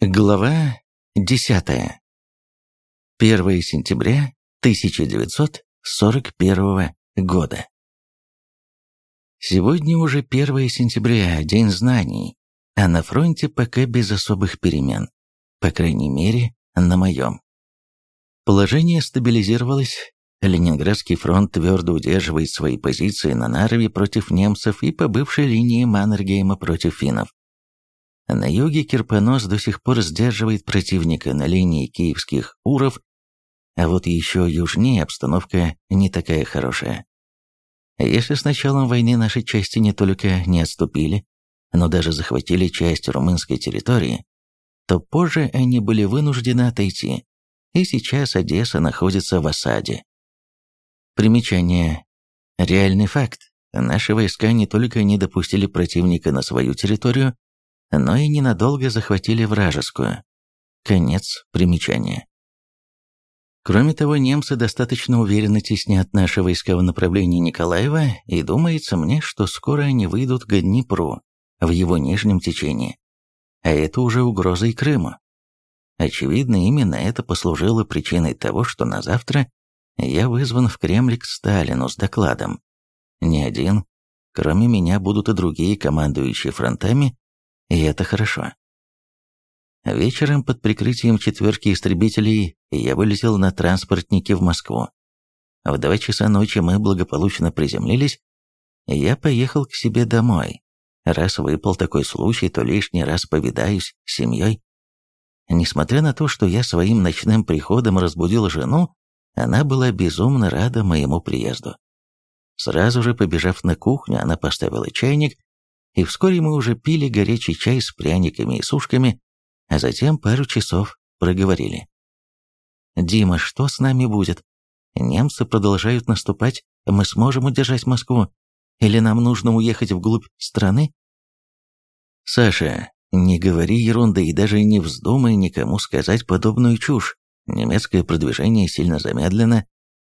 Глава 10. 1 сентября 1941 года. Сегодня уже 1 сентября, День знаний, а на фронте пока без особых перемен, по крайней мере, на моем. Положение стабилизировалось, Ленинградский фронт твердо удерживает свои позиции на Нарве против немцев и по бывшей линии Маннергейма против финнов. На юге Кирпонос до сих пор сдерживает противника на линии киевских Уров, а вот еще южнее обстановка не такая хорошая. Если с началом войны наши части не только не отступили, но даже захватили часть румынской территории, то позже они были вынуждены отойти, и сейчас Одесса находится в осаде. Примечание. Реальный факт. Наши войска не только не допустили противника на свою территорию, но и ненадолго захватили вражескую. Конец примечания. Кроме того, немцы достаточно уверенно теснят наши войска в направлении Николаева, и думается мне, что скоро они выйдут к Днепру, в его нижнем течении. А это уже угроза и Крыму. Очевидно, именно это послужило причиной того, что на завтра я вызван в Кремль к Сталину с докладом. Не один, кроме меня будут и другие командующие фронтами и это хорошо. Вечером под прикрытием четверки истребителей я вылетел на транспортнике в Москву. В два часа ночи мы благополучно приземлились, я поехал к себе домой. Раз выпал такой случай, то лишний раз повидаюсь с семьей. Несмотря на то, что я своим ночным приходом разбудил жену, она была безумно рада моему приезду. Сразу же побежав на кухню, она поставила чайник и вскоре мы уже пили горячий чай с пряниками и сушками, а затем пару часов проговорили. «Дима, что с нами будет? Немцы продолжают наступать, мы сможем удержать Москву? Или нам нужно уехать вглубь страны?» «Саша, не говори ерунды и даже не вздумай никому сказать подобную чушь. Немецкое продвижение сильно замедлено,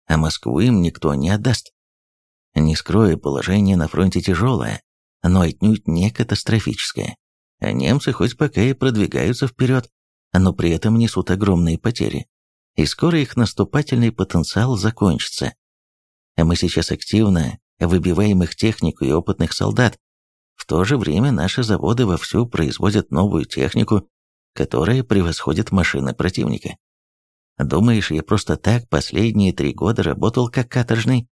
а Москву им никто не отдаст. Не скрою, положение на фронте тяжелое, но отнюдь не катастрофическое. А немцы хоть пока и продвигаются вперед, но при этом несут огромные потери. И скоро их наступательный потенциал закончится. А мы сейчас активно выбиваем их технику и опытных солдат. В то же время наши заводы вовсю производят новую технику, которая превосходит машины противника. Думаешь, я просто так последние три года работал как каторжный?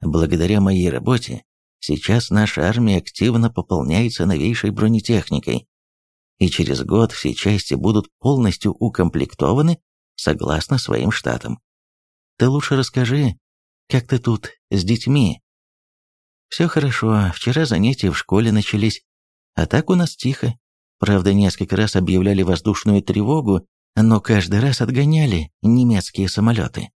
Благодаря моей работе Сейчас наша армия активно пополняется новейшей бронетехникой, и через год все части будут полностью укомплектованы согласно своим штатам. Ты лучше расскажи, как ты тут с детьми? Все хорошо, вчера занятия в школе начались, а так у нас тихо. Правда, несколько раз объявляли воздушную тревогу, но каждый раз отгоняли немецкие самолеты.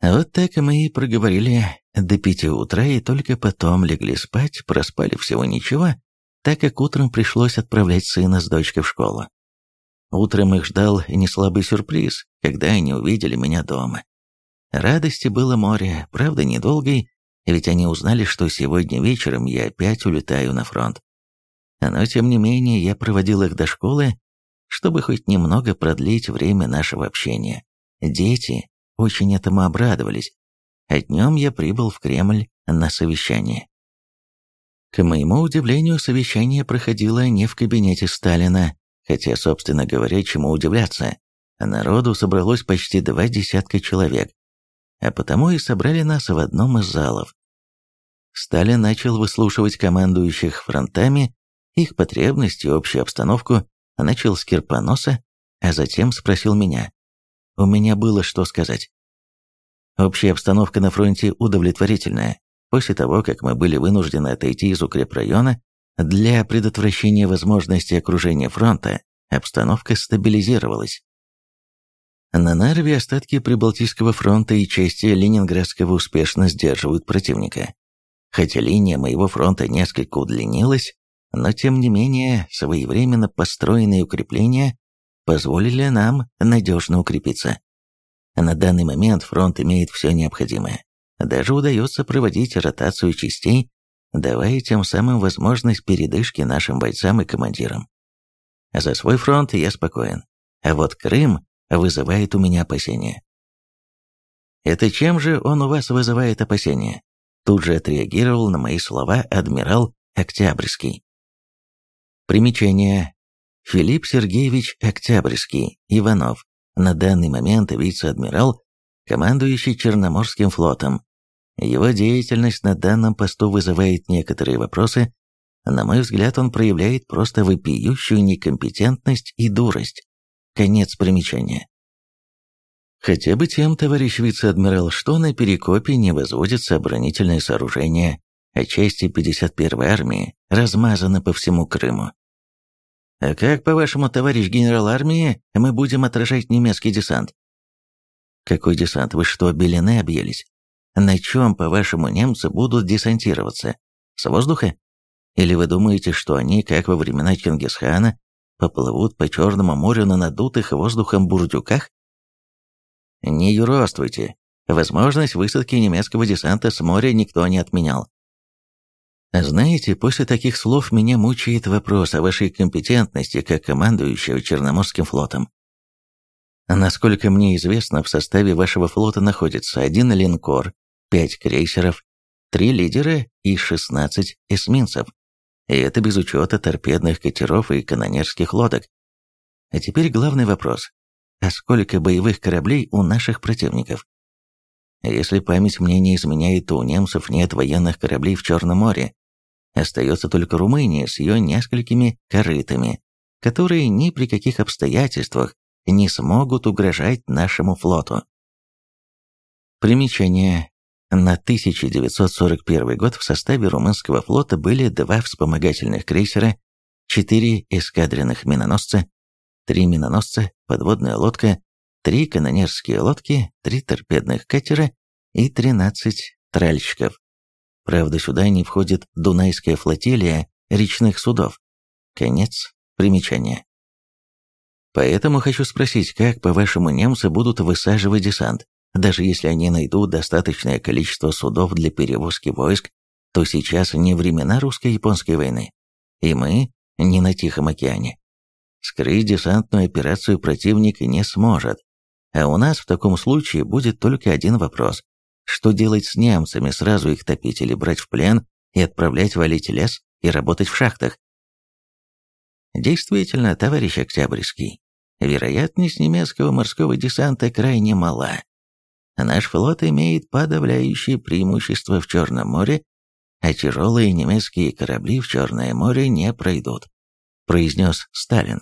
Вот так мы и проговорили до пяти утра и только потом легли спать, проспали всего ничего, так как утром пришлось отправлять сына с дочкой в школу. Утром их ждал неслабый сюрприз, когда они увидели меня дома. Радости было море, правда недолгой, ведь они узнали, что сегодня вечером я опять улетаю на фронт. Но тем не менее я проводил их до школы, чтобы хоть немного продлить время нашего общения. Дети очень этому обрадовались, а днем я прибыл в Кремль на совещание. К моему удивлению, совещание проходило не в кабинете Сталина, хотя, собственно говоря, чему удивляться. Народу собралось почти два десятка человек, а потому и собрали нас в одном из залов. Сталин начал выслушивать командующих фронтами, их потребности общую обстановку, начал с Кирпоноса, а затем спросил меня. У меня было что сказать. Общая обстановка на фронте удовлетворительная. После того, как мы были вынуждены отойти из укрепрайона, для предотвращения возможности окружения фронта обстановка стабилизировалась. На Нарве остатки Прибалтийского фронта и части Ленинградского успешно сдерживают противника. Хотя линия моего фронта несколько удлинилась, но тем не менее своевременно построенные укрепления позволили нам надежно укрепиться. На данный момент фронт имеет все необходимое. Даже удается проводить ротацию частей, давая тем самым возможность передышки нашим бойцам и командирам. За свой фронт я спокоен. А вот Крым вызывает у меня опасения. Это чем же он у вас вызывает опасения? Тут же отреагировал на мои слова адмирал Октябрьский. Примечание. Филипп Сергеевич Октябрьский, Иванов, на данный момент вице-адмирал, командующий Черноморским флотом. Его деятельность на данном посту вызывает некоторые вопросы. На мой взгляд, он проявляет просто вопиющую некомпетентность и дурость. Конец примечания. Хотя бы тем, товарищ вице-адмирал, что на Перекопе не возводится оборонительное сооружение, а части 51-й армии размазаны по всему Крыму. А как, по-вашему, товарищ генерал армии, мы будем отражать немецкий десант? Какой десант? Вы что, белины объелись? На чем, по-вашему, немцы будут десантироваться? С воздуха? Или вы думаете, что они, как во времена Чингисхана, поплывут по Черному морю на надутых воздухом бурдюках? Не юродствуйте. Возможность высадки немецкого десанта с моря никто не отменял. Знаете, после таких слов меня мучает вопрос о вашей компетентности как командующего Черноморским флотом. Насколько мне известно, в составе вашего флота находится один линкор, пять крейсеров, три лидера и 16 эсминцев. И это без учета торпедных катеров и канонерских лодок. А теперь главный вопрос а сколько боевых кораблей у наших противников. Если память мне не изменяет, то у немцев нет военных кораблей в Черном море. Остается только Румыния с ее несколькими корытами, которые ни при каких обстоятельствах не смогут угрожать нашему флоту. Примечание. На 1941 год в составе румынского флота были два вспомогательных крейсера, четыре эскадренных миноносца, три миноносца, подводная лодка, три канонерские лодки, три торпедных катера и 13 тральщиков. Правда, сюда не входит Дунайская флотилия речных судов. Конец примечания. Поэтому хочу спросить, как, по-вашему, немцы будут высаживать десант? Даже если они найдут достаточное количество судов для перевозки войск, то сейчас не времена русско-японской войны, и мы не на Тихом океане. Скрыть десантную операцию противник не сможет. А у нас в таком случае будет только один вопрос. Что делать с немцами, сразу их топить или брать в плен и отправлять валить лес и работать в шахтах? Действительно, товарищ Октябрьский, вероятность немецкого морского десанта крайне мала. Наш флот имеет подавляющее преимущество в Черном море, а тяжелые немецкие корабли в Черное море не пройдут, произнес Сталин.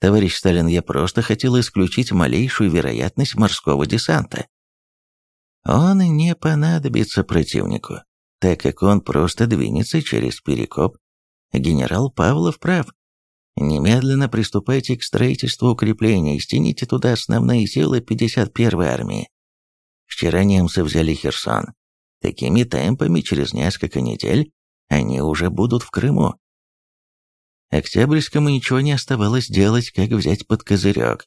Товарищ Сталин, я просто хотел исключить малейшую вероятность морского десанта. Он не понадобится противнику, так как он просто двинется через Перекоп. Генерал Павлов прав. Немедленно приступайте к строительству укрепления и стяните туда основные силы 51-й армии. Вчера немцы взяли Херсон. Такими темпами через несколько недель они уже будут в Крыму. Октябрьскому ничего не оставалось делать, как взять под козырек.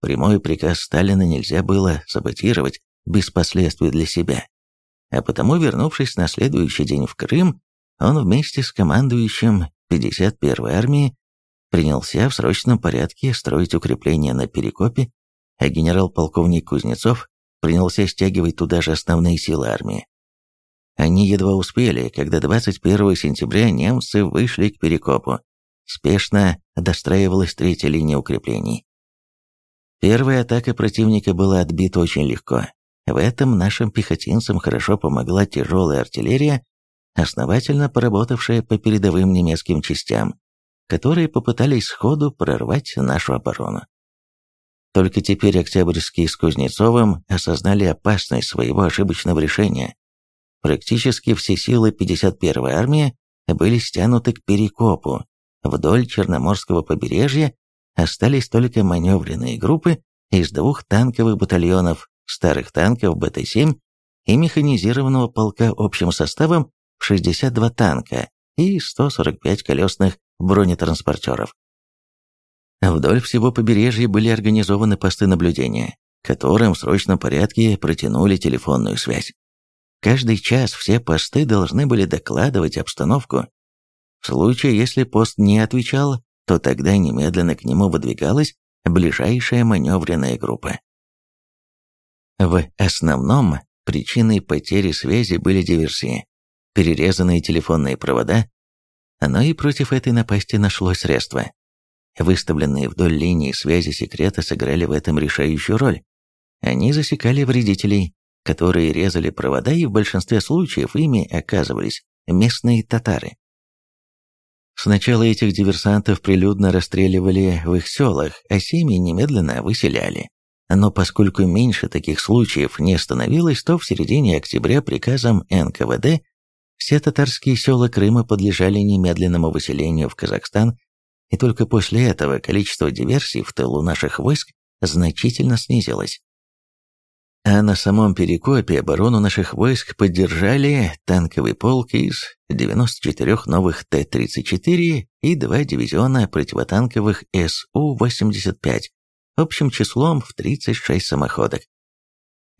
Прямой приказ Сталина нельзя было саботировать без последствий для себя. А потому, вернувшись на следующий день в Крым, он вместе с командующим 51-й армии принялся в срочном порядке строить укрепления на Перекопе, а генерал-полковник Кузнецов принялся стягивать туда же основные силы армии. Они едва успели, когда 21 сентября немцы вышли к Перекопу, Спешно достраивалась третья линия укреплений. Первая атака противника была отбита очень легко. В этом нашим пехотинцам хорошо помогла тяжелая артиллерия, основательно поработавшая по передовым немецким частям, которые попытались сходу прорвать нашу оборону. Только теперь Октябрьские с Кузнецовым осознали опасность своего ошибочного решения. Практически все силы 51-й армии были стянуты к Перекопу, Вдоль Черноморского побережья остались только маневренные группы из двух танковых батальонов старых танков БТ-7 и механизированного полка общим составом в 62 танка и 145 колесных бронетранспортеров. Вдоль всего побережья были организованы посты наблюдения, которым в срочном порядке протянули телефонную связь. Каждый час все посты должны были докладывать обстановку в случае, если пост не отвечал, то тогда немедленно к нему выдвигалась ближайшая маневренная группа. В основном причиной потери связи были диверсии, перерезанные телефонные провода, но и против этой напасти нашлось средство. Выставленные вдоль линии связи секреты сыграли в этом решающую роль. Они засекали вредителей, которые резали провода, и в большинстве случаев ими оказывались местные татары. Сначала этих диверсантов прилюдно расстреливали в их селах, а семьи немедленно выселяли. Но поскольку меньше таких случаев не становилось, то в середине октября приказом НКВД все татарские села Крыма подлежали немедленному выселению в Казахстан, и только после этого количество диверсий в тылу наших войск значительно снизилось. А на самом Перекопе оборону наших войск поддержали танковый полк из 94 новых Т-34 и два дивизиона противотанковых СУ-85 общим числом в 36 самоходок.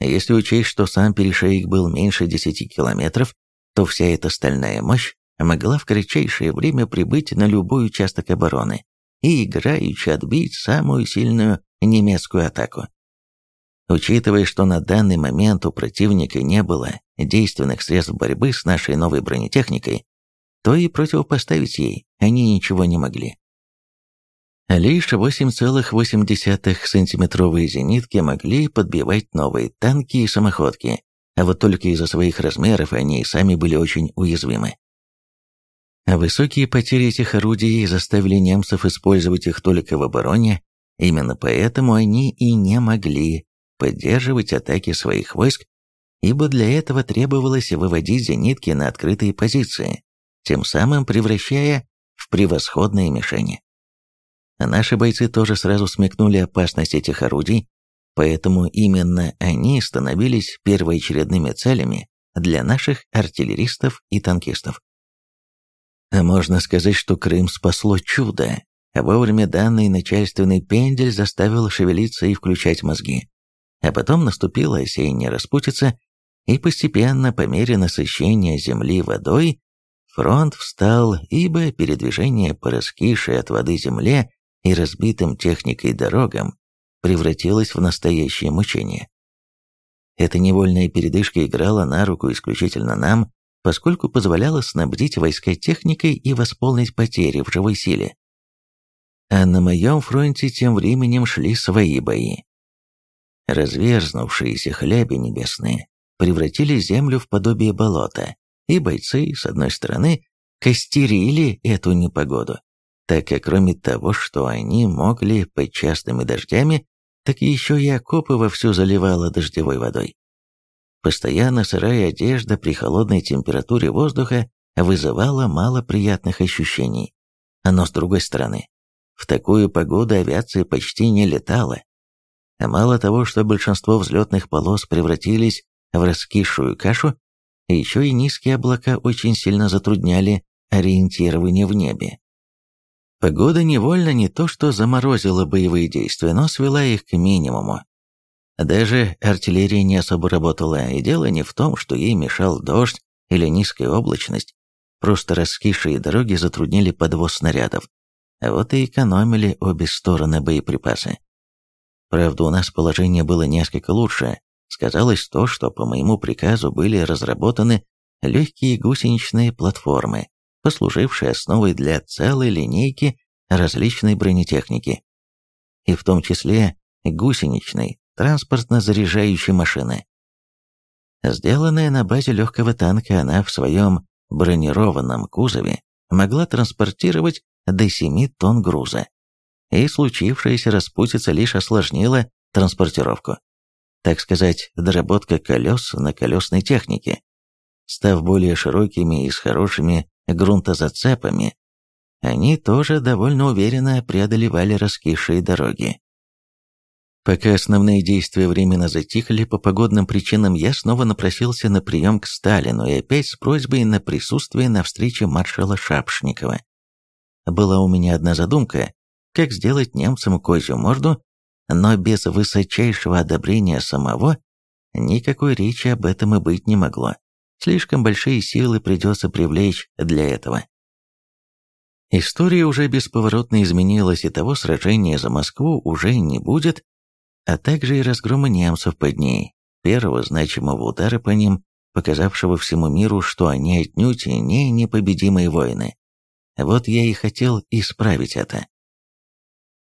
Если учесть, что сам перешейк был меньше 10 километров, то вся эта стальная мощь могла в кратчайшее время прибыть на любой участок обороны и играючи отбить самую сильную немецкую атаку. Учитывая, что на данный момент у противника не было действенных средств борьбы с нашей новой бронетехникой, то и противопоставить ей они ничего не могли. Лишь 8,8-сантиметровые зенитки могли подбивать новые танки и самоходки, а вот только из-за своих размеров они и сами были очень уязвимы. Высокие потери этих орудий заставили немцев использовать их только в обороне, именно поэтому они и не могли поддерживать атаки своих войск, ибо для этого требовалось выводить зенитки на открытые позиции, тем самым превращая в превосходные мишени. Наши бойцы тоже сразу смекнули опасность этих орудий, поэтому именно они становились первоочередными целями для наших артиллеристов и танкистов. Можно сказать, что Крым спасло чудо. Вовремя данный начальственный пендель заставил шевелиться и включать мозги. А потом наступила осенняя распутица, и постепенно, по мере насыщения земли водой, фронт встал, ибо передвижение по раскисшей от воды земле и разбитым техникой дорогам превратилось в настоящее мучение. Эта невольная передышка играла на руку исключительно нам, поскольку позволяла снабдить войска техникой и восполнить потери в живой силе. А на моем фронте тем временем шли свои бои. Разверзнувшиеся хляби небесные превратили землю в подобие болота, и бойцы, с одной стороны, костерили эту непогоду, так как кроме того, что они могли под частыми дождями, так еще и окопы вовсю заливало дождевой водой. Постоянно сырая одежда при холодной температуре воздуха вызывала мало приятных ощущений. Но с другой стороны, в такую погоду авиация почти не летала. Мало того, что большинство взлетных полос превратились в раскисшую кашу, еще и низкие облака очень сильно затрудняли ориентирование в небе. Погода невольно не то что заморозила боевые действия, но свела их к минимуму. Даже артиллерия не особо работала, и дело не в том, что ей мешал дождь или низкая облачность, просто раскисшие дороги затруднили подвоз снарядов, а вот и экономили обе стороны боеприпасы. Правда, у нас положение было несколько лучше. Сказалось то, что по моему приказу были разработаны легкие гусеничные платформы, послужившие основой для целой линейки различной бронетехники, и в том числе гусеничной транспортно-заряжающей машины. Сделанная на базе легкого танка, она в своем бронированном кузове могла транспортировать до 7 тонн груза, и случившаяся распутица лишь осложнила транспортировку. Так сказать, доработка колес на колесной технике. Став более широкими и с хорошими грунтозацепами, они тоже довольно уверенно преодолевали раскисшие дороги. Пока основные действия временно затихли, по погодным причинам я снова напросился на прием к Сталину и опять с просьбой на присутствие на встрече маршала Шапшникова. Была у меня одна задумка, как сделать немцам козью морду, но без высочайшего одобрения самого никакой речи об этом и быть не могло. Слишком большие силы придется привлечь для этого. История уже бесповоротно изменилась, и того сражения за Москву уже не будет, а также и разгрома немцев под ней, первого значимого удара по ним, показавшего всему миру, что они отнюдь не непобедимые воины. Вот я и хотел исправить это.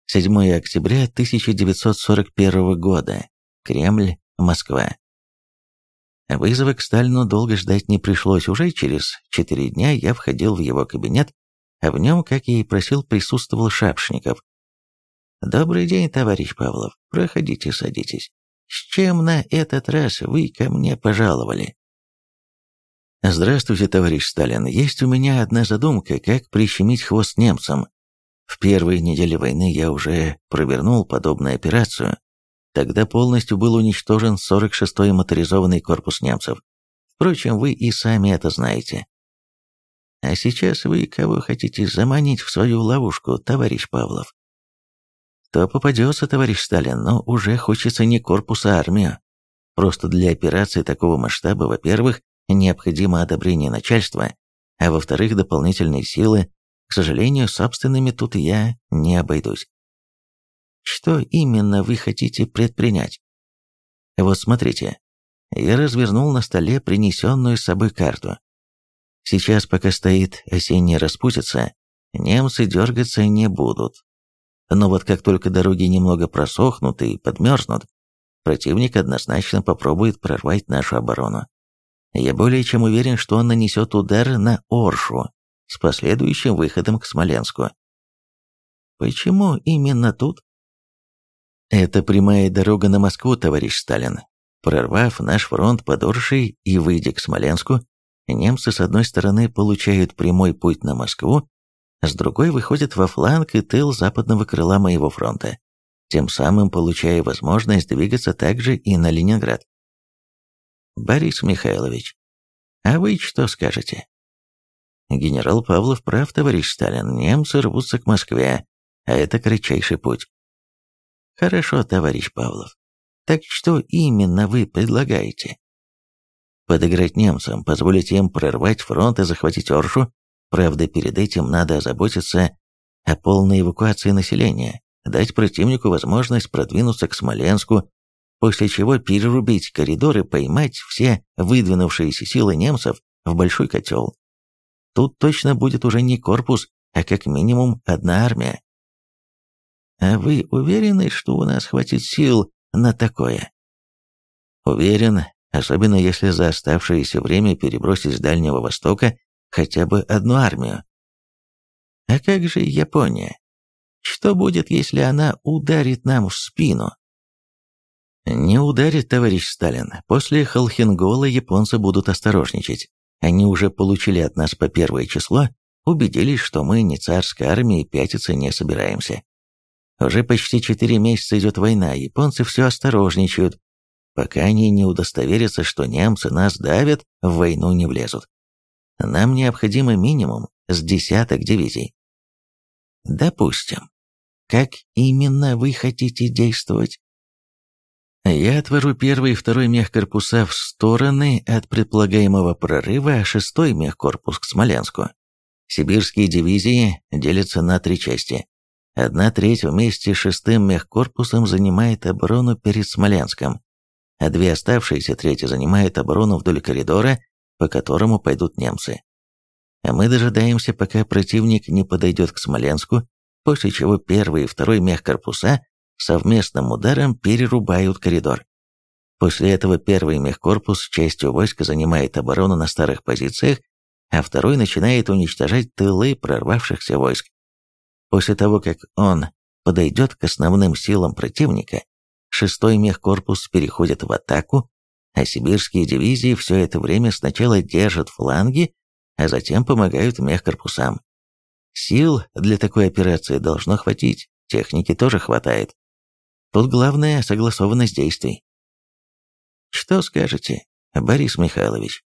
7 октября 1941 года. Кремль, Москва. Вызова к Сталину долго ждать не пришлось. Уже через четыре дня я входил в его кабинет, а в нем, как я и просил, присутствовал Шапшников. «Добрый день, товарищ Павлов. Проходите, садитесь. С чем на этот раз вы ко мне пожаловали?» «Здравствуйте, товарищ Сталин. Есть у меня одна задумка, как прищемить хвост немцам. В первые недели войны я уже провернул подобную операцию, Тогда полностью был уничтожен 46-й моторизованный корпус немцев. Впрочем, вы и сами это знаете. А сейчас вы кого хотите заманить в свою ловушку, товарищ Павлов? То попадется, товарищ Сталин, но уже хочется не корпус, а армию. Просто для операции такого масштаба, во-первых, необходимо одобрение начальства, а во-вторых, дополнительные силы. К сожалению, собственными тут я не обойдусь. Что именно вы хотите предпринять? Вот смотрите, я развернул на столе принесенную с собой карту. Сейчас, пока стоит осенняя распутица, немцы дергаться не будут. Но вот как только дороги немного просохнут и подмерзнут, противник однозначно попробует прорвать нашу оборону. Я более чем уверен, что он нанесет удар на Оршу с последующим выходом к Смоленску. Почему именно тут? Это прямая дорога на Москву, товарищ Сталин. Прорвав наш фронт под Оршей и выйдя к Смоленску, немцы с одной стороны получают прямой путь на Москву, с другой выходят во фланг и тыл западного крыла моего фронта, тем самым получая возможность двигаться также и на Ленинград. Борис Михайлович, а вы что скажете? Генерал Павлов прав, товарищ Сталин, немцы рвутся к Москве, а это кратчайший путь. Хорошо, товарищ Павлов. Так что именно вы предлагаете? Подыграть немцам, позволить им прорвать фронт и захватить Оршу. Правда, перед этим надо озаботиться о полной эвакуации населения, дать противнику возможность продвинуться к Смоленску, после чего перерубить коридоры, поймать все выдвинувшиеся силы немцев в большой котел. Тут точно будет уже не корпус, а как минимум одна армия. А вы уверены, что у нас хватит сил на такое? Уверен, особенно если за оставшееся время перебросить с Дальнего Востока хотя бы одну армию. А как же Япония? Что будет, если она ударит нам в спину? Не ударит, товарищ Сталин. После Холхенгола японцы будут осторожничать. Они уже получили от нас по первое число, убедились, что мы не царская армия и пятиться не собираемся. Уже почти четыре месяца идет война, японцы все осторожничают, пока они не удостоверятся, что немцы нас давят, в войну не влезут. Нам необходимо минимум с десяток дивизий. Допустим. Как именно вы хотите действовать? Я отвожу первый и второй мехкорпуса в стороны от предполагаемого прорыва, а шестой мехкорпус к Смоленску. Сибирские дивизии делятся на три части. Одна треть вместе с шестым мехкорпусом занимает оборону перед Смоленском, а две оставшиеся трети занимают оборону вдоль коридора, по которому пойдут немцы. А мы дожидаемся, пока противник не подойдет к Смоленску, после чего первый и второй мехкорпуса совместным ударом перерубают коридор. После этого первый мехкорпус частью войска занимает оборону на старых позициях, а второй начинает уничтожать тылы прорвавшихся войск. После того, как он подойдет к основным силам противника, шестой мехкорпус переходит в атаку, а сибирские дивизии все это время сначала держат фланги, а затем помогают мехкорпусам. Сил для такой операции должно хватить, техники тоже хватает. Тут главное согласованность действий. Что скажете, Борис Михайлович?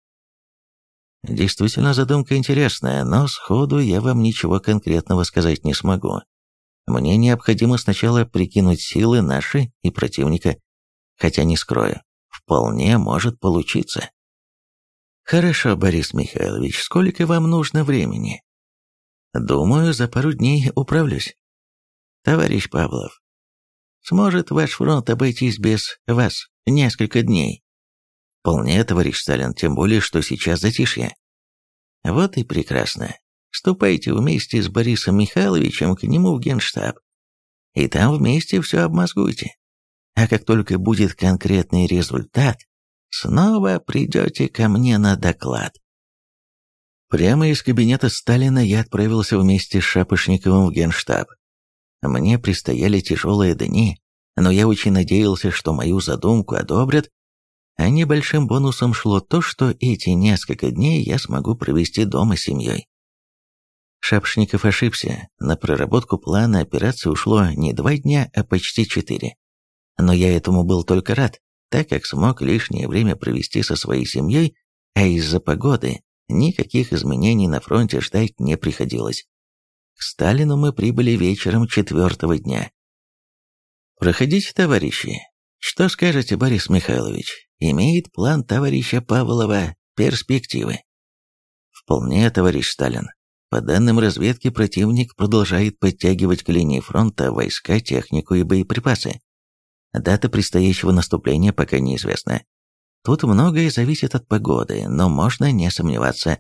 Действительно, задумка интересная, но сходу я вам ничего конкретного сказать не смогу. Мне необходимо сначала прикинуть силы наши и противника, хотя не скрою, вполне может получиться. Хорошо, Борис Михайлович, сколько вам нужно времени? Думаю, за пару дней управлюсь. Товарищ Павлов, сможет ваш фронт обойтись без вас несколько дней? Вполне, товарищ Сталин, тем более, что сейчас затишье. Вот и прекрасно. Ступайте вместе с Борисом Михайловичем к нему в генштаб. И там вместе все обмозгуйте. А как только будет конкретный результат, снова придете ко мне на доклад. Прямо из кабинета Сталина я отправился вместе с Шапошниковым в генштаб. Мне предстояли тяжелые дни, но я очень надеялся, что мою задумку одобрят, а небольшим бонусом шло то, что эти несколько дней я смогу провести дома с семьей. Шапшников ошибся. На проработку плана операции ушло не два дня, а почти четыре. Но я этому был только рад, так как смог лишнее время провести со своей семьей, а из-за погоды никаких изменений на фронте ждать не приходилось. К Сталину мы прибыли вечером четвертого дня. «Проходите, товарищи. Что скажете, Борис Михайлович? Имеет план товарища Павлова перспективы?» «Вполне, товарищ Сталин. По данным разведки, противник продолжает подтягивать к линии фронта войска, технику и боеприпасы. Дата предстоящего наступления пока неизвестна. Тут многое зависит от погоды, но можно не сомневаться,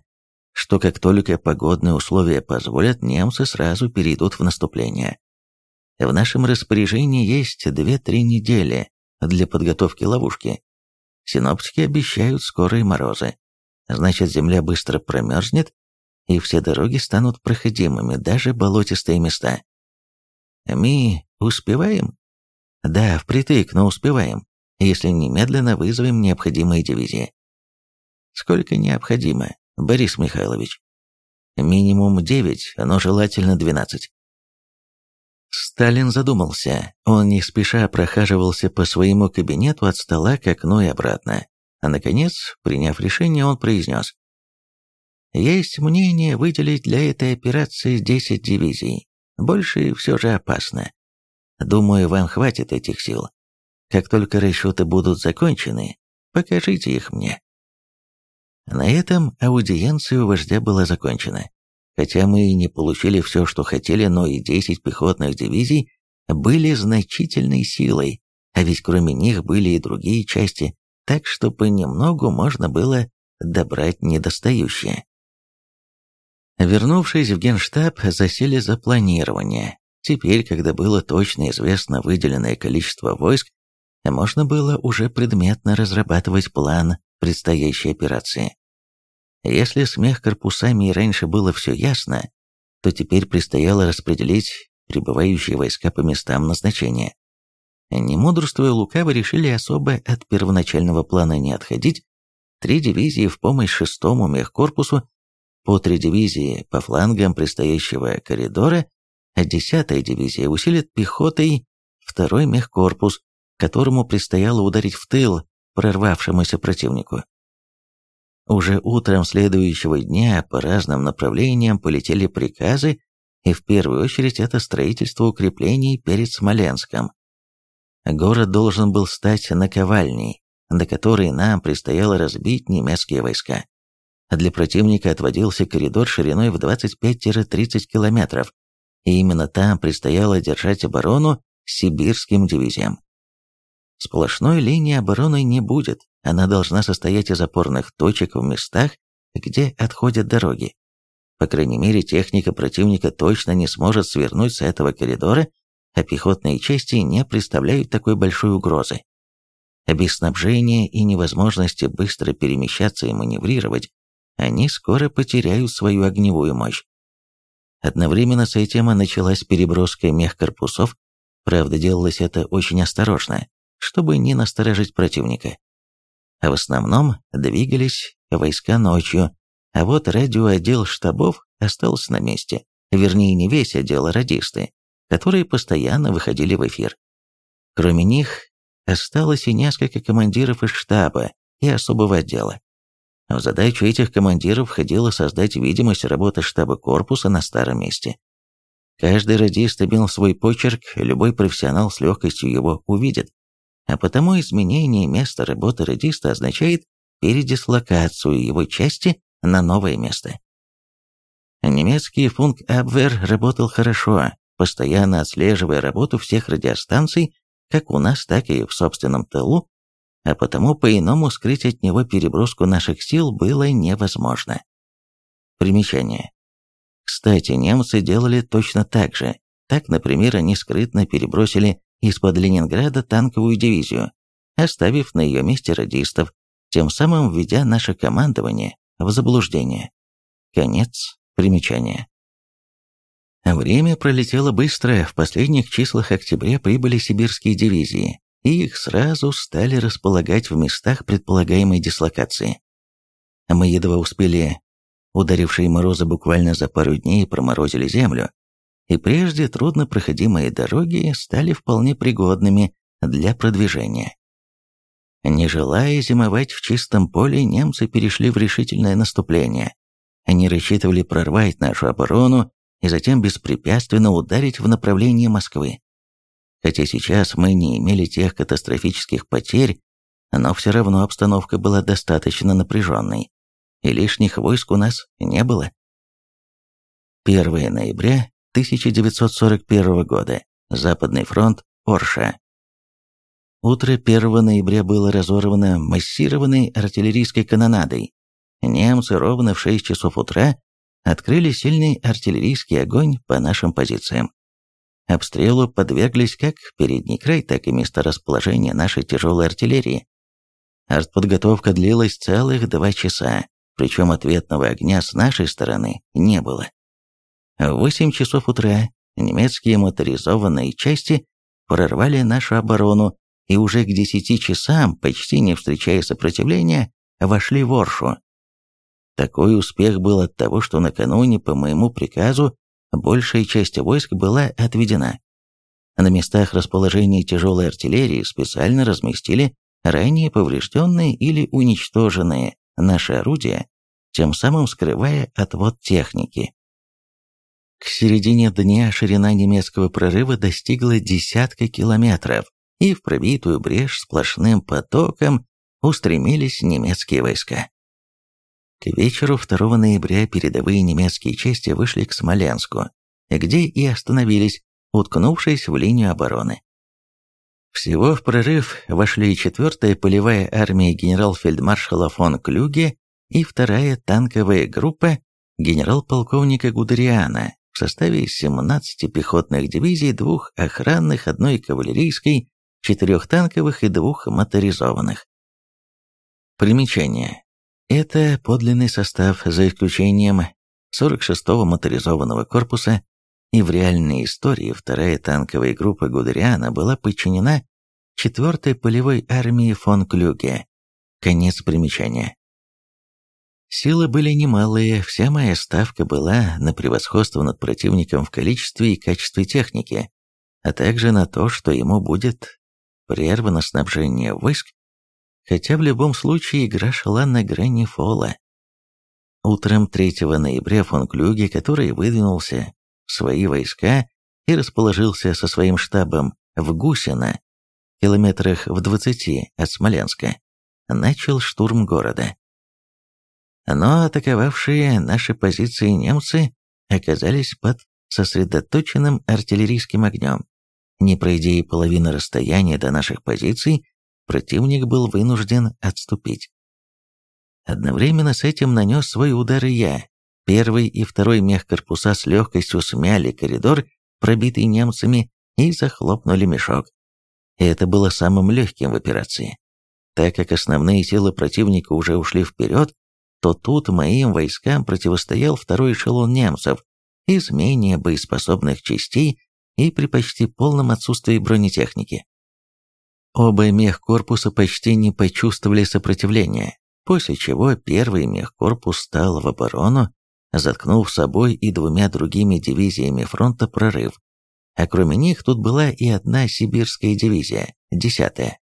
что как только погодные условия позволят, немцы сразу перейдут в наступление. В нашем распоряжении есть 2-3 недели для подготовки ловушки. Синоптики обещают скорые морозы. Значит, земля быстро промерзнет, и все дороги станут проходимыми, даже болотистые места. Мы успеваем? Да, впритык, но успеваем, если немедленно вызовем необходимые дивизии. Сколько необходимо? Борис Михайлович. Минимум девять, но желательно двенадцать. Сталин задумался. Он не спеша прохаживался по своему кабинету от стола к окну и обратно. А наконец, приняв решение, он произнес. «Есть мнение выделить для этой операции 10 дивизий. Больше все же опасно. Думаю, вам хватит этих сил. Как только расчеты будут закончены, покажите их мне». На этом аудиенция у вождя была закончена. Хотя мы и не получили все, что хотели, но и 10 пехотных дивизий были значительной силой, а ведь кроме них были и другие части, так что понемногу можно было добрать недостающие. Вернувшись в генштаб, засели за планирование. Теперь, когда было точно известно выделенное количество войск, можно было уже предметно разрабатывать план предстоящей операции. Если с мехкорпусами и раньше было все ясно, то теперь предстояло распределить прибывающие войска по местам назначения. Не мудрствуя лукаво, решили особо от первоначального плана не отходить, три дивизии в помощь шестому мехкорпусу, по три дивизии по флангам предстоящего коридора, а десятая дивизия усилит пехотой второй мехкорпус, которому предстояло ударить в тыл прорвавшемуся противнику. Уже утром следующего дня по разным направлениям полетели приказы, и в первую очередь это строительство укреплений перед Смоленском. Город должен был стать наковальней, до которой нам предстояло разбить немецкие войска. Для противника отводился коридор шириной в 25-30 километров, и именно там предстояло держать оборону сибирским дивизиям. Сплошной линии обороны не будет, она должна состоять из опорных точек в местах, где отходят дороги. По крайней мере, техника противника точно не сможет свернуть с этого коридора, а пехотные части не представляют такой большой угрозы. Без снабжения и невозможности быстро перемещаться и маневрировать, они скоро потеряют свою огневую мощь. Одновременно с этим началась переброска мехкорпусов, правда делалось это очень осторожно, чтобы не насторожить противника. А в основном двигались войска ночью, а вот радиоотдел штабов остался на месте, вернее не весь отдел, а радисты, которые постоянно выходили в эфир. Кроме них, осталось и несколько командиров из штаба и особого отдела. В задачу этих командиров входило создать видимость работы штаба корпуса на старом месте. Каждый радист имел свой почерк, любой профессионал с легкостью его увидит а потому изменение места работы радиста означает передислокацию его части на новое место. Немецкий функ-абвер работал хорошо, постоянно отслеживая работу всех радиостанций, как у нас, так и в собственном тылу, а потому по-иному скрыть от него переброску наших сил было невозможно. Примечание. Кстати, немцы делали точно так же. Так, например, они скрытно перебросили из-под Ленинграда танковую дивизию, оставив на ее месте радистов, тем самым введя наше командование в заблуждение. Конец примечания. Время пролетело быстро, в последних числах октября прибыли сибирские дивизии, и их сразу стали располагать в местах предполагаемой дислокации. Мы едва успели, ударившие морозы буквально за пару дней проморозили землю, и прежде труднопроходимые дороги стали вполне пригодными для продвижения. Не желая зимовать в чистом поле, немцы перешли в решительное наступление. Они рассчитывали прорвать нашу оборону и затем беспрепятственно ударить в направлении Москвы. Хотя сейчас мы не имели тех катастрофических потерь, но все равно обстановка была достаточно напряженной, и лишних войск у нас не было. 1 ноября 1941 года. Западный фронт, Орша. Утро 1 ноября было разорвано массированной артиллерийской канонадой. Немцы ровно в 6 часов утра открыли сильный артиллерийский огонь по нашим позициям. Обстрелу подверглись как передний край, так и место расположения нашей тяжелой артиллерии. Артподготовка длилась целых два часа, причем ответного огня с нашей стороны не было. В 8 часов утра немецкие моторизованные части прорвали нашу оборону и уже к 10 часам, почти не встречая сопротивления, вошли в Оршу. Такой успех был от того, что накануне по моему приказу большая часть войск была отведена. На местах расположения тяжелой артиллерии специально разместили ранее поврежденные или уничтоженные наши орудия, тем самым скрывая отвод техники. К середине дня ширина немецкого прорыва достигла десятка километров, и в пробитую брешь сплошным потоком устремились немецкие войска. К вечеру 2 ноября передовые немецкие части вышли к Смоленску, где и остановились, уткнувшись в линию обороны. Всего в прорыв вошли 4-я полевая армия генерал-фельдмаршала фон Клюге и 2-я танковая группа генерал-полковника Гудериана в составе 17 пехотных дивизий, двух охранных, одной кавалерийской, четырех танковых и двух моторизованных. Примечание. Это подлинный состав, за исключением 46-го моторизованного корпуса, и в реальной истории вторая танковая группа Гудериана была подчинена 4-й полевой армии фон Клюге. Конец примечания. Силы были немалые, вся моя ставка была на превосходство над противником в количестве и качестве техники, а также на то, что ему будет прервано снабжение войск хотя в любом случае игра шла на грани фола. Утром 3 ноября фон Клюге, который выдвинулся в свои войска и расположился со своим штабом в Гусино, километрах в 20 от Смоленска, начал штурм города. Но атаковавшие наши позиции немцы оказались под сосредоточенным артиллерийским огнем. Не пройдя и половины расстояния до наших позиций, противник был вынужден отступить. Одновременно с этим нанес свой удар и я. Первый и второй мехкорпуса с легкостью смяли коридор, пробитый немцами, и захлопнули мешок. это было самым легким в операции. Так как основные силы противника уже ушли вперед, то тут моим войскам противостоял второй эшелон немцев из менее боеспособных частей и при почти полном отсутствии бронетехники. Оба мехкорпуса почти не почувствовали сопротивления, после чего первый мехкорпус стал в оборону, заткнув собой и двумя другими дивизиями фронта прорыв. А кроме них тут была и одна сибирская дивизия, десятая.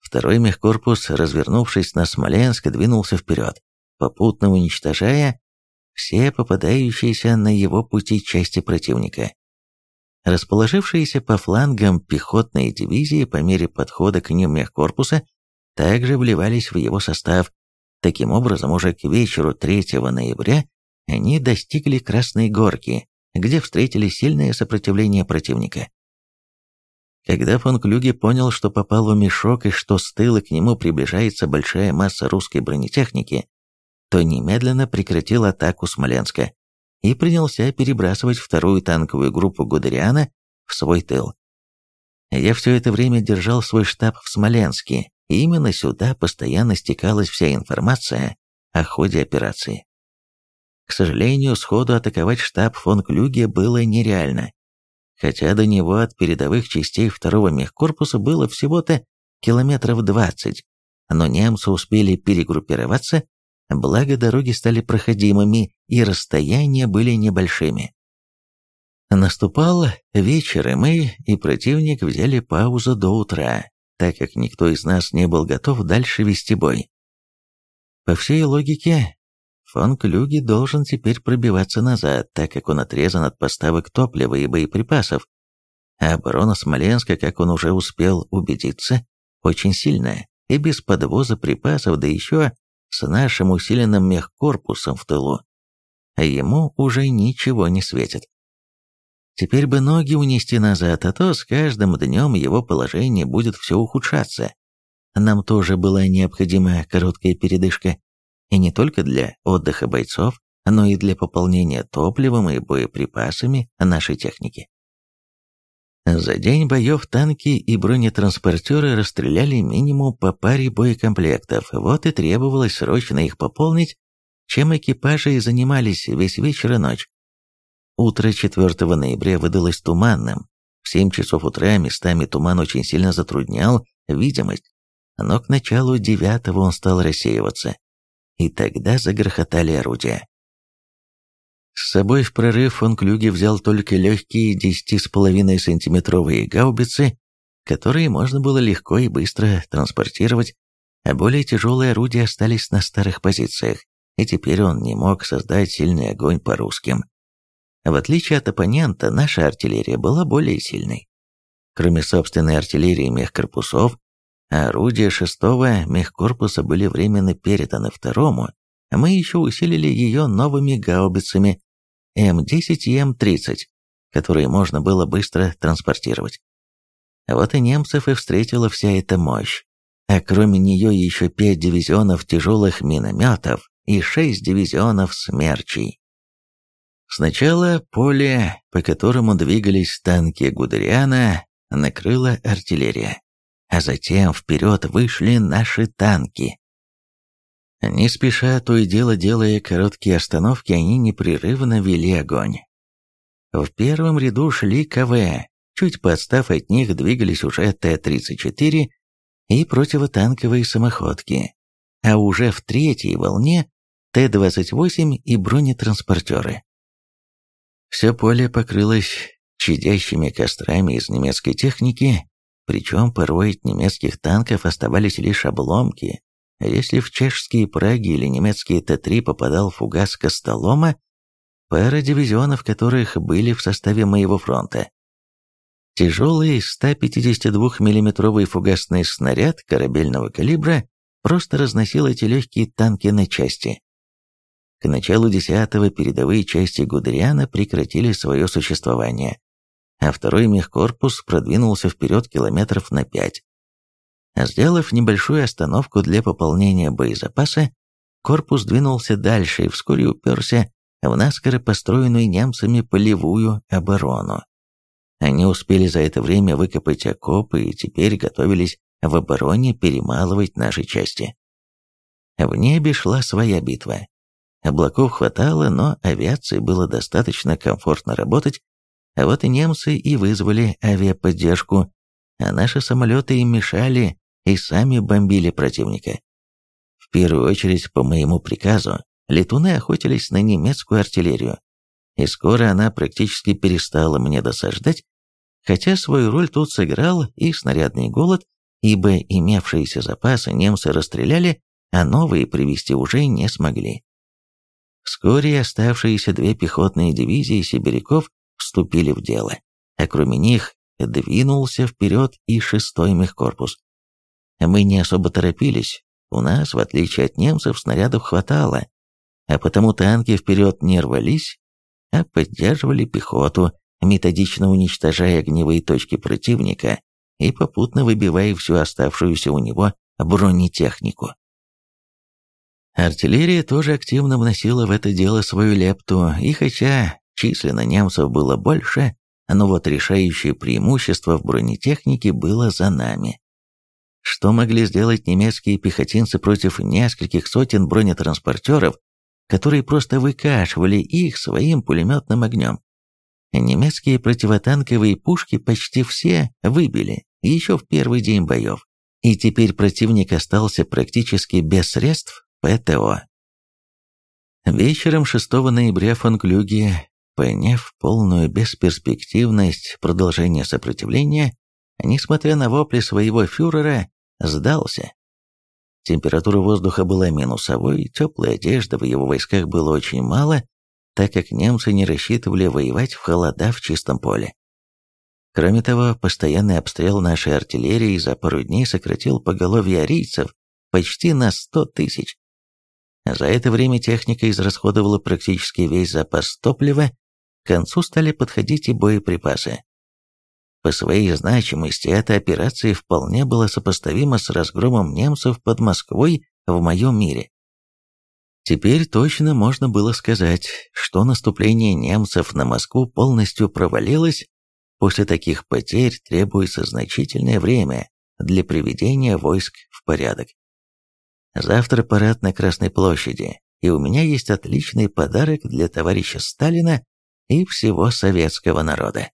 Второй мехкорпус, развернувшись на Смоленск, двинулся вперед, попутно уничтожая все попадающиеся на его пути части противника. Расположившиеся по флангам пехотные дивизии по мере подхода к ним мехкорпуса также вливались в его состав. Таким образом, уже к вечеру 3 ноября они достигли Красной Горки, где встретили сильное сопротивление противника. Когда фон Клюге понял, что попал в мешок и что с тыла к нему приближается большая масса русской бронетехники, то немедленно прекратил атаку Смоленска и принялся перебрасывать вторую танковую группу Гудериана в свой тыл. Я все это время держал свой штаб в Смоленске, и именно сюда постоянно стекалась вся информация о ходе операции. К сожалению, сходу атаковать штаб фон Клюге было нереально, хотя до него от передовых частей второго мехкорпуса было всего-то километров 20, но немцы успели перегруппироваться, благо дороги стали проходимыми и расстояния были небольшими. Наступал вечер, и мы и противник взяли паузу до утра, так как никто из нас не был готов дальше вести бой. По всей логике, Фон Клюге должен теперь пробиваться назад, так как он отрезан от поставок топлива и боеприпасов. А оборона Смоленска, как он уже успел убедиться, очень сильная и без подвоза припасов, да еще с нашим усиленным мехкорпусом в тылу. Ему уже ничего не светит. Теперь бы ноги унести назад, а то с каждым днем его положение будет все ухудшаться. Нам тоже была необходима короткая передышка и не только для отдыха бойцов, но и для пополнения топливом и боеприпасами нашей техники. За день боев танки и бронетранспортеры расстреляли минимум по паре боекомплектов, вот и требовалось срочно их пополнить, чем экипажи и занимались весь вечер и ночь. Утро 4 ноября выдалось туманным. В 7 часов утра местами туман очень сильно затруднял видимость, но к началу 9 он стал рассеиваться и тогда загрохотали орудия. С собой в прорыв фон Клюге взял только легкие 10,5 сантиметровые гаубицы, которые можно было легко и быстро транспортировать, а более тяжелые орудия остались на старых позициях, и теперь он не мог создать сильный огонь по русским. В отличие от оппонента, наша артиллерия была более сильной. Кроме собственной артиллерии мехкорпусов, а орудия шестого мехкорпуса были временно переданы второму, а мы еще усилили ее новыми гаубицами М10 и М30, которые можно было быстро транспортировать. Вот и немцев и встретила вся эта мощь, а кроме нее еще пять дивизионов тяжелых минометов и шесть дивизионов смерчей. Сначала поле, по которому двигались танки Гудериана, накрыла артиллерия а затем вперед вышли наши танки. Не спеша, то и дело делая короткие остановки, они непрерывно вели огонь. В первом ряду шли КВ, чуть подстав от них двигались уже Т-34 и противотанковые самоходки, а уже в третьей волне Т-28 и бронетранспортеры. Все поле покрылось чадящими кострами из немецкой техники, причем порой от немецких танков оставались лишь обломки. Если в чешские Праги или немецкие Т-3 попадал фугас Костолома, пара дивизионов которых были в составе моего фронта. Тяжелый 152 миллиметровый фугасный снаряд корабельного калибра просто разносил эти легкие танки на части. К началу 10-го передовые части Гудериана прекратили свое существование, а второй мехкорпус продвинулся вперед километров на пять. Сделав небольшую остановку для пополнения боезапаса, корпус двинулся дальше и вскоре уперся в наскоро построенную немцами полевую оборону. Они успели за это время выкопать окопы и теперь готовились в обороне перемалывать наши части. В небе шла своя битва. Облаков хватало, но авиации было достаточно комфортно работать, а вот и немцы и вызвали авиаподдержку, а наши самолеты им мешали и сами бомбили противника. В первую очередь, по моему приказу, летуны охотились на немецкую артиллерию, и скоро она практически перестала мне досаждать, хотя свою роль тут сыграл и снарядный голод, ибо имевшиеся запасы немцы расстреляли, а новые привести уже не смогли. Вскоре оставшиеся две пехотные дивизии сибиряков вступили в дело, а кроме них двинулся вперед и шестой мехкорпус. Мы не особо торопились, у нас, в отличие от немцев, снарядов хватало, а потому танки вперед не рвались, а поддерживали пехоту, методично уничтожая огневые точки противника и попутно выбивая всю оставшуюся у него бронетехнику. Артиллерия тоже активно вносила в это дело свою лепту, и хотя численно немцев было больше, но вот решающее преимущество в бронетехнике было за нами. Что могли сделать немецкие пехотинцы против нескольких сотен бронетранспортеров, которые просто выкашивали их своим пулеметным огнем? Немецкие противотанковые пушки почти все выбили еще в первый день боев, и теперь противник остался практически без средств ПТО. Вечером 6 ноября фон Клюге, поняв полную бесперспективность продолжения сопротивления, несмотря на вопли своего фюрера, сдался. Температура воздуха была минусовой, теплой одежды в его войсках было очень мало, так как немцы не рассчитывали воевать в холода в чистом поле. Кроме того, постоянный обстрел нашей артиллерии за пару дней сократил поголовье арийцев почти на 100 тысяч. За это время техника израсходовала практически весь запас топлива, к концу стали подходить и боеприпасы. По своей значимости эта операция вполне была сопоставима с разгромом немцев под Москвой в моем мире. Теперь точно можно было сказать, что наступление немцев на Москву полностью провалилось, после таких потерь требуется значительное время для приведения войск в порядок. Завтра парад на Красной площади, и у меня есть отличный подарок для товарища Сталина и всего советского народа.